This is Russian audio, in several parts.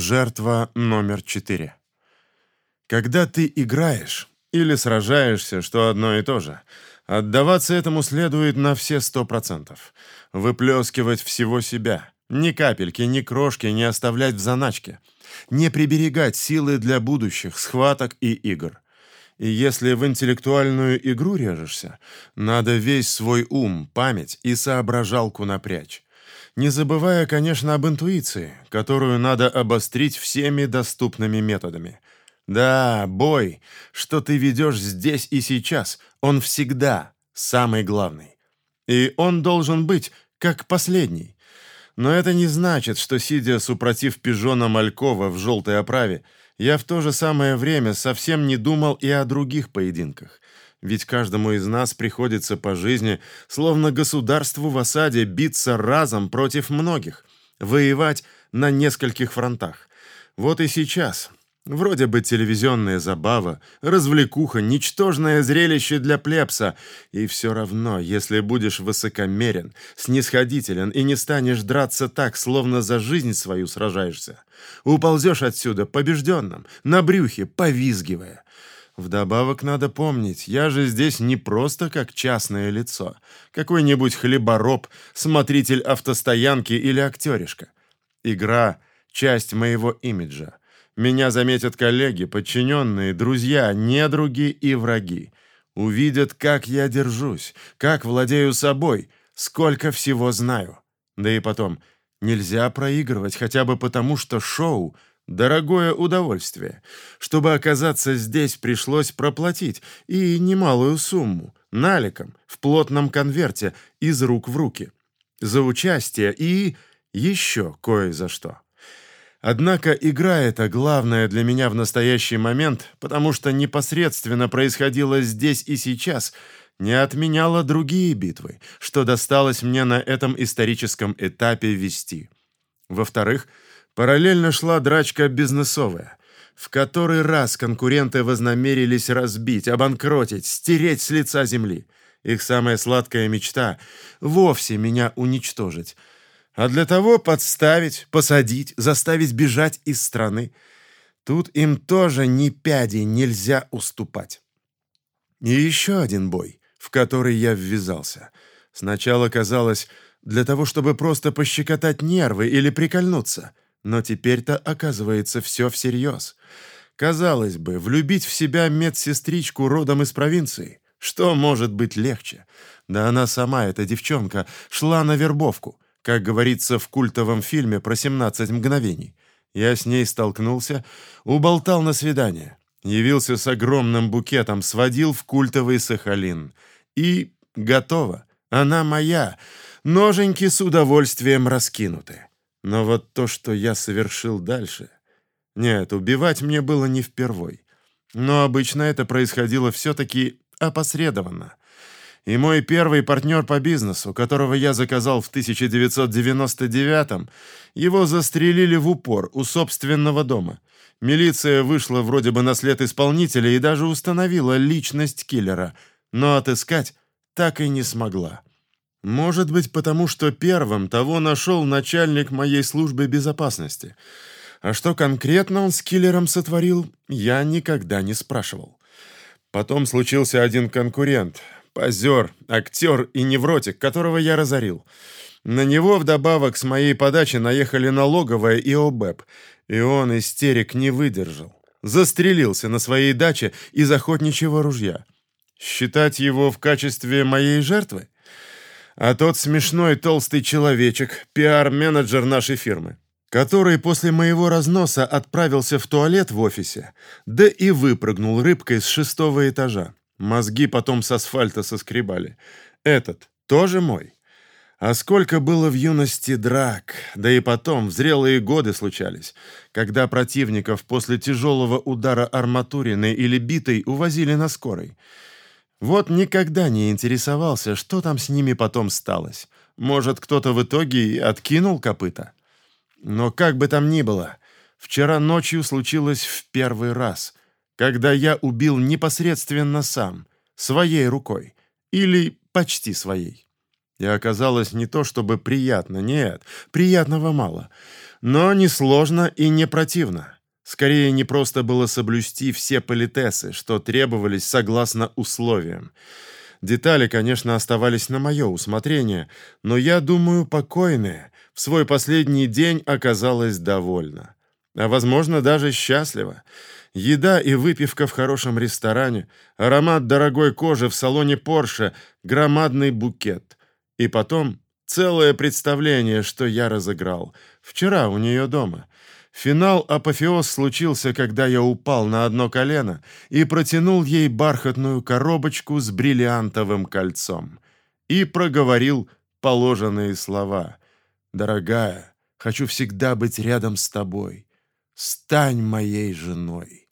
Жертва номер четыре. Когда ты играешь или сражаешься, что одно и то же, отдаваться этому следует на все сто процентов. Выплескивать всего себя. Ни капельки, ни крошки не оставлять в заначке. Не приберегать силы для будущих схваток и игр. И если в интеллектуальную игру режешься, надо весь свой ум, память и соображалку напрячь не забывая, конечно, об интуиции, которую надо обострить всеми доступными методами. Да, бой, что ты ведешь здесь и сейчас, он всегда самый главный. И он должен быть как последний. Но это не значит, что, сидя супротив пижона Малькова в желтой оправе, я в то же самое время совсем не думал и о других поединках — ведь каждому из нас приходится по жизни, словно государству в осаде, биться разом против многих, воевать на нескольких фронтах. Вот и сейчас. Вроде бы телевизионная забава, развлекуха, ничтожное зрелище для плебса. И все равно, если будешь высокомерен, снисходителен и не станешь драться так, словно за жизнь свою сражаешься, уползешь отсюда побежденным, на брюхе, повизгивая. Вдобавок надо помнить, я же здесь не просто как частное лицо, какой-нибудь хлебороб, смотритель автостоянки или актеришка. Игра — часть моего имиджа. Меня заметят коллеги, подчиненные, друзья, недруги и враги. Увидят, как я держусь, как владею собой, сколько всего знаю. Да и потом, нельзя проигрывать хотя бы потому, что шоу — Дорогое удовольствие. Чтобы оказаться здесь, пришлось проплатить, и немалую сумму, наликом, в плотном конверте, из рук в руки. За участие и еще кое за что. Однако игра эта главная для меня в настоящий момент, потому что непосредственно происходило здесь и сейчас, не отменяла другие битвы, что досталось мне на этом историческом этапе вести. Во-вторых, Параллельно шла драчка бизнесовая. В который раз конкуренты вознамерились разбить, обанкротить, стереть с лица земли. Их самая сладкая мечта — вовсе меня уничтожить. А для того подставить, посадить, заставить бежать из страны. Тут им тоже ни пяди нельзя уступать. И еще один бой, в который я ввязался. Сначала казалось, для того, чтобы просто пощекотать нервы или прикольнуться — но теперь-то оказывается все всерьез. Казалось бы, влюбить в себя медсестричку родом из провинции. Что может быть легче? Да она сама, эта девчонка, шла на вербовку, как говорится в культовом фильме про 17 мгновений. Я с ней столкнулся, уболтал на свидание. Явился с огромным букетом, сводил в культовый Сахалин. И готово. Она моя. Ноженьки с удовольствием раскинуты. Но вот то, что я совершил дальше... Нет, убивать мне было не впервой. Но обычно это происходило все-таки опосредованно. И мой первый партнер по бизнесу, которого я заказал в 1999-м, его застрелили в упор у собственного дома. Милиция вышла вроде бы на след исполнителя и даже установила личность киллера, но отыскать так и не смогла. Может быть, потому что первым того нашел начальник моей службы безопасности. А что конкретно он с киллером сотворил, я никогда не спрашивал. Потом случился один конкурент, позер, актер и невротик, которого я разорил. На него вдобавок с моей подачи наехали налоговая и ОБЭП, и он истерик не выдержал. Застрелился на своей даче из охотничьего ружья. Считать его в качестве моей жертвы? А тот смешной толстый человечек, пиар-менеджер нашей фирмы, который после моего разноса отправился в туалет в офисе, да и выпрыгнул рыбкой с шестого этажа. Мозги потом с асфальта соскребали. Этот тоже мой. А сколько было в юности драк, да и потом в зрелые годы случались, когда противников после тяжелого удара арматуриной или битой увозили на скорой. Вот никогда не интересовался, что там с ними потом сталось. Может, кто-то в итоге и откинул копыта. Но как бы там ни было, вчера ночью случилось в первый раз, когда я убил непосредственно сам, своей рукой, или почти своей. И оказалось не то чтобы приятно, нет, приятного мало. но не сложно и не противно. Скорее, не просто было соблюсти все политесы, что требовались согласно условиям. Детали, конечно, оставались на мое усмотрение, но я думаю, покойная в свой последний день оказалась довольна. А, возможно, даже счастлива. Еда и выпивка в хорошем ресторане, аромат дорогой кожи в салоне Порше, громадный букет. И потом целое представление, что я разыграл. Вчера у нее дома. Финал-апофеоз случился, когда я упал на одно колено и протянул ей бархатную коробочку с бриллиантовым кольцом. И проговорил положенные слова. «Дорогая, хочу всегда быть рядом с тобой. Стань моей женой».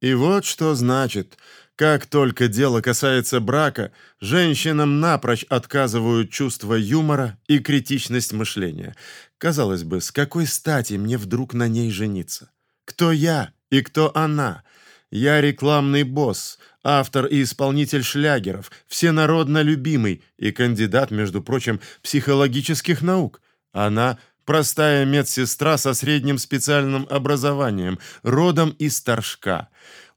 И вот что значит, как только дело касается брака, женщинам напрочь отказывают чувство юмора и критичность мышления. Казалось бы, с какой стати мне вдруг на ней жениться? Кто я и кто она? Я рекламный босс, автор и исполнитель шлягеров, всенародно любимый и кандидат, между прочим, психологических наук. Она простая медсестра со средним специальным образованием, родом из Торжка.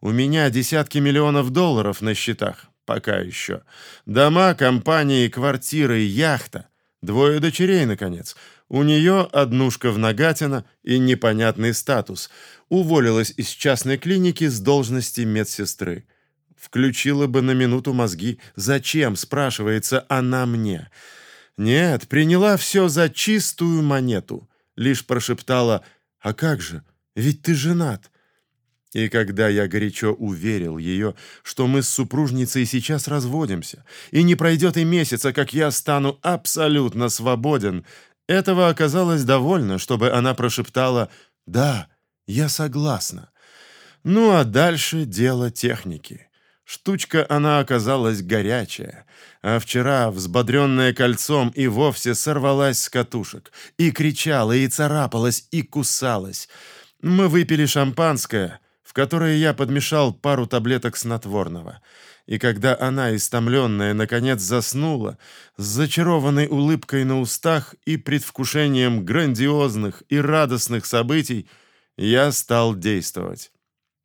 У меня десятки миллионов долларов на счетах, пока еще. Дома, компании, квартиры, яхта. Двое дочерей, наконец. У нее однушка в Нагатино и непонятный статус. Уволилась из частной клиники с должности медсестры. Включила бы на минуту мозги. Зачем, спрашивается, она мне? Нет, приняла все за чистую монету. Лишь прошептала «А как же? Ведь ты женат». И когда я горячо уверил ее, что мы с супружницей сейчас разводимся, и не пройдет и месяца, как я стану абсолютно свободен, этого оказалось довольно, чтобы она прошептала «Да, я согласна». Ну а дальше дело техники. Штучка она оказалась горячая, а вчера, взбодренная кольцом, и вовсе сорвалась с катушек, и кричала, и царапалась, и кусалась. Мы выпили шампанское — в которое я подмешал пару таблеток снотворного. И когда она, истомленная, наконец заснула, с зачарованной улыбкой на устах и предвкушением грандиозных и радостных событий, я стал действовать.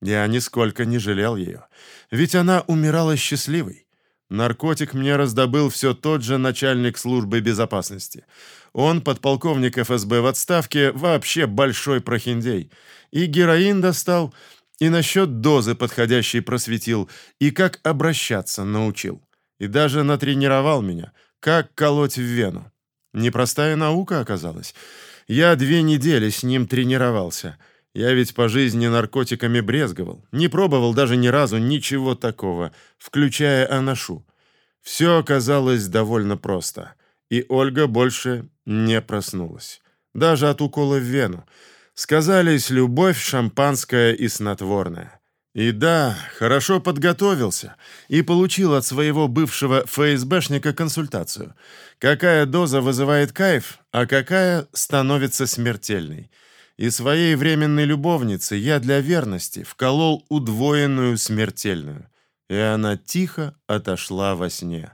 Я нисколько не жалел ее, ведь она умирала счастливой. Наркотик мне раздобыл все тот же начальник службы безопасности. Он, подполковник ФСБ в отставке, вообще большой прохиндей. И героин достал, и насчет дозы подходящей просветил, и как обращаться научил. И даже натренировал меня, как колоть в вену. Непростая наука оказалась. Я две недели с ним тренировался. Я ведь по жизни наркотиками брезговал. Не пробовал даже ни разу ничего такого, включая аношу. Все оказалось довольно просто. И Ольга больше не проснулась. Даже от укола в вену сказались любовь, шампанское и снотворное. И да, хорошо подготовился и получил от своего бывшего ФСБшника консультацию. Какая доза вызывает кайф, а какая становится смертельной. И своей временной любовнице я для верности вколол удвоенную смертельную. И она тихо отошла во сне.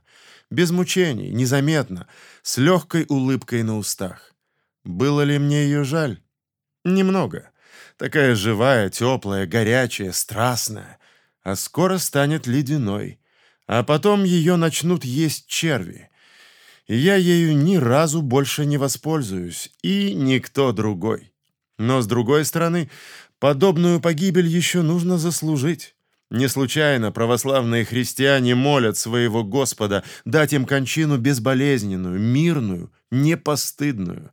Без мучений, незаметно, с легкой улыбкой на устах. Было ли мне ее жаль? Немного. Такая живая, теплая, горячая, страстная. А скоро станет ледяной. А потом ее начнут есть черви. И я ею ни разу больше не воспользуюсь. И никто другой. Но, с другой стороны, подобную погибель еще нужно заслужить. Не случайно православные христиане молят своего Господа дать им кончину безболезненную, мирную, непостыдную.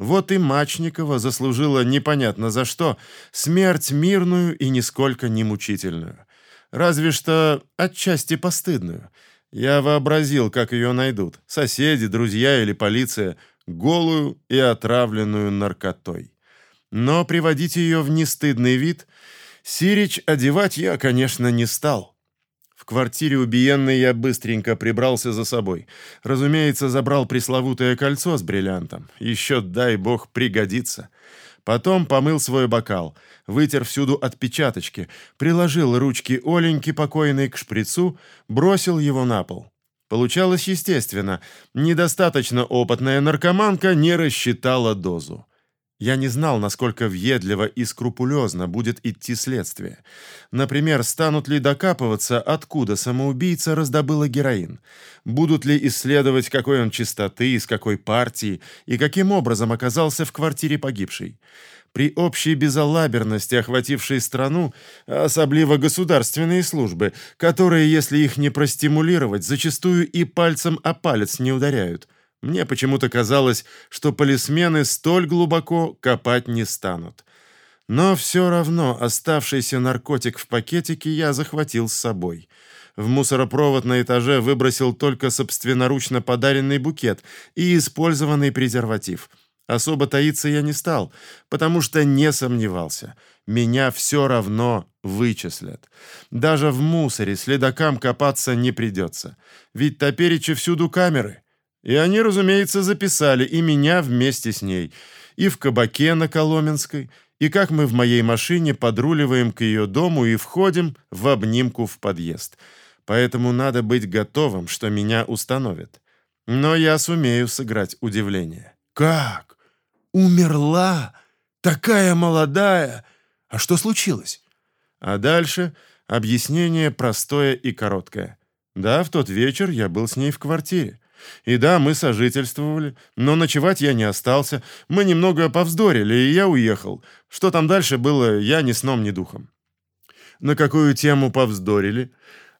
Вот и Мачникова заслужила непонятно за что смерть мирную и нисколько не мучительную. Разве что отчасти постыдную. Я вообразил, как ее найдут. Соседи, друзья или полиция. Голую и отравленную наркотой. Но приводить ее в нестыдный вид Сирич одевать я, конечно, не стал. Квартире убиенной я быстренько прибрался за собой. Разумеется, забрал пресловутое кольцо с бриллиантом. Еще, дай бог, пригодится. Потом помыл свой бокал, вытер всюду отпечаточки, приложил ручки Оленьки покойной к шприцу, бросил его на пол. Получалось естественно. Недостаточно опытная наркоманка не рассчитала дозу. Я не знал, насколько въедливо и скрупулезно будет идти следствие. Например, станут ли докапываться, откуда самоубийца раздобыла героин? Будут ли исследовать, какой он чистоты, из какой партии и каким образом оказался в квартире погибшей? При общей безалаберности, охватившей страну, особливо государственные службы, которые, если их не простимулировать, зачастую и пальцем о палец не ударяют – мне почему-то казалось, что полисмены столь глубоко копать не станут. Но все равно оставшийся наркотик в пакетике я захватил с собой. В мусоропровод на этаже выбросил только собственноручно подаренный букет и использованный презерватив. Особо таиться я не стал, потому что не сомневался. Меня все равно вычислят. Даже в мусоре следакам копаться не придется. Ведь топереча всюду камеры — и они, разумеется, записали и меня вместе с ней, и в кабаке на Коломенской, и как мы в моей машине подруливаем к ее дому и входим в обнимку в подъезд. Поэтому надо быть готовым, что меня установят. Но я сумею сыграть удивление. «Как? Умерла? Такая молодая? А что случилось?» А дальше объяснение простое и короткое. Да, в тот вечер я был с ней в квартире. И да, мы сожительствовали, но ночевать я не остался. Мы немного повздорили, и я уехал. Что там дальше было, я ни сном, ни духом. На какую тему повздорили?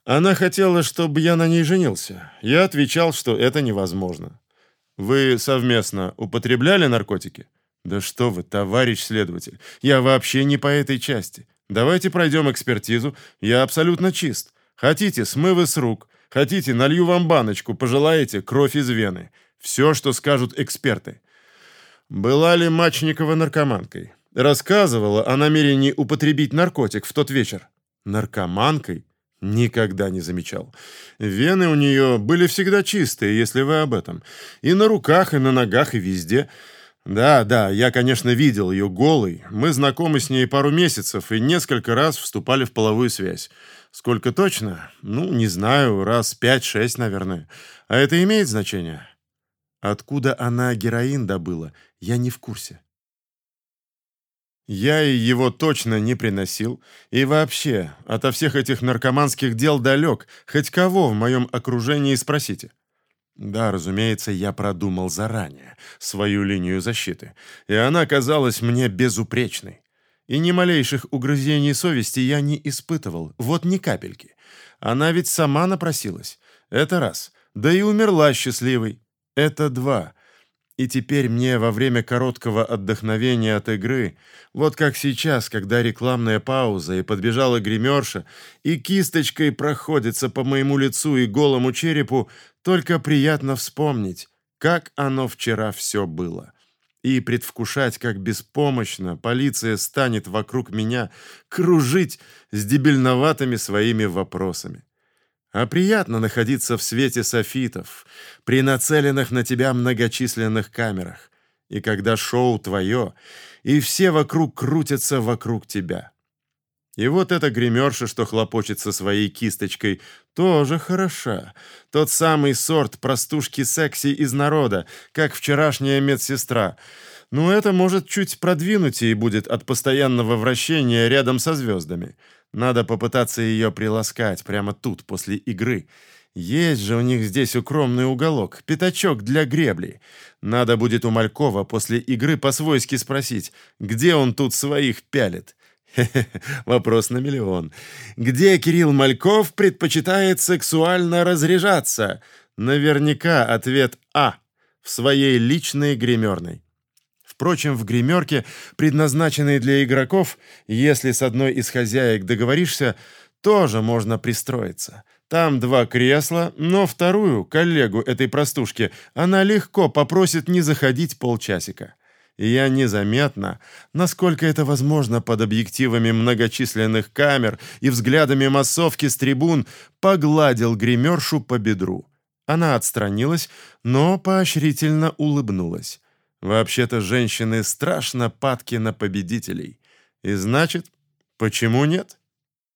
Она хотела, чтобы я на ней женился. Я отвечал, что это невозможно. Вы совместно употребляли наркотики? Да что вы, товарищ следователь, я вообще не по этой части. Давайте пройдем экспертизу, я абсолютно чист. Хотите, смывы с рук, Хотите, налью вам баночку, пожелаете, кровь из вены. Все, что скажут эксперты. Была ли Мачникова наркоманкой? Рассказывала о намерении употребить наркотик в тот вечер. Наркоманкой? Никогда не замечал. Вены у нее были всегда чистые, если вы об этом. И на руках, и на ногах, и везде. Да, да, я, конечно, видел ее голой. Мы знакомы с ней пару месяцев и несколько раз вступали в половую связь. Сколько точно? Ну, не знаю, раз пять-шесть, наверное. А это имеет значение? Откуда она героин добыла, я не в курсе. Я и его точно не приносил. И вообще, ото всех этих наркоманских дел далек. Хоть кого в моем окружении спросите. Да, разумеется, я продумал заранее свою линию защиты, и она казалась мне безупречной. И ни малейших угрызений совести я не испытывал, вот ни капельки. Она ведь сама напросилась. Это раз. Да и умерла счастливой. Это два. И теперь мне во время короткого отдохновения от игры, вот как сейчас, когда рекламная пауза и подбежала гримерша, и кисточкой проходится по моему лицу и голому черепу, только приятно вспомнить, как оно вчера все было и предвкушать, как беспомощно полиция станет вокруг меня кружить с дебильноватыми своими вопросами. А приятно находиться в свете софитов, при нацеленных на тебя многочисленных камерах, и когда шоу твое, и все вокруг крутятся вокруг тебя. И вот эта гримерша, что хлопочет со своей кисточкой, тоже хороша. Тот самый сорт простушки секси из народа, как вчерашняя медсестра. Ну, это может чуть продвинуть и будет от постоянного вращения рядом со звездами. Надо попытаться ее приласкать прямо тут, после игры. Есть же у них здесь укромный уголок, пятачок для гребли. Надо будет у Малькова после игры по-свойски спросить, где он тут своих пялит. Вопрос на миллион. Где Кирилл Мальков предпочитает сексуально разряжаться? Наверняка ответ А. В своей личной гримерной. Впрочем, в гримерке, предназначенной для игроков, если с одной из хозяек договоришься, тоже можно пристроиться. Там два кресла, но вторую, коллегу этой простушки, она легко попросит не заходить полчасика я незаметно, насколько это возможно под объективами многочисленных камер и взглядами массовки с трибун, погладил гримершу по бедру. Она отстранилась, но поощрительно улыбнулась. Вообще-то женщины страшно падки на победителей. И значит, почему нет?